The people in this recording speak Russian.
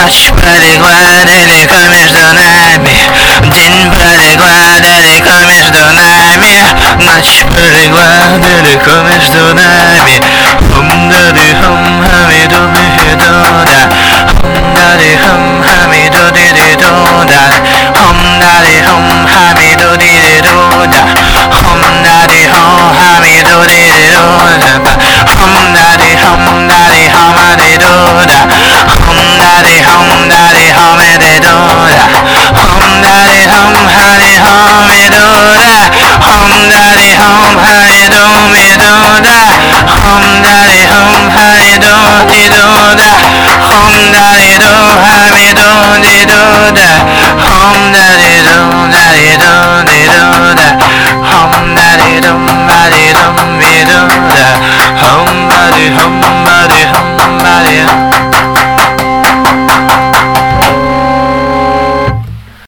Ночь пролегла далеко между нами. День пролегла далеко между нами. Ночь пролегла далеко между нами. it up.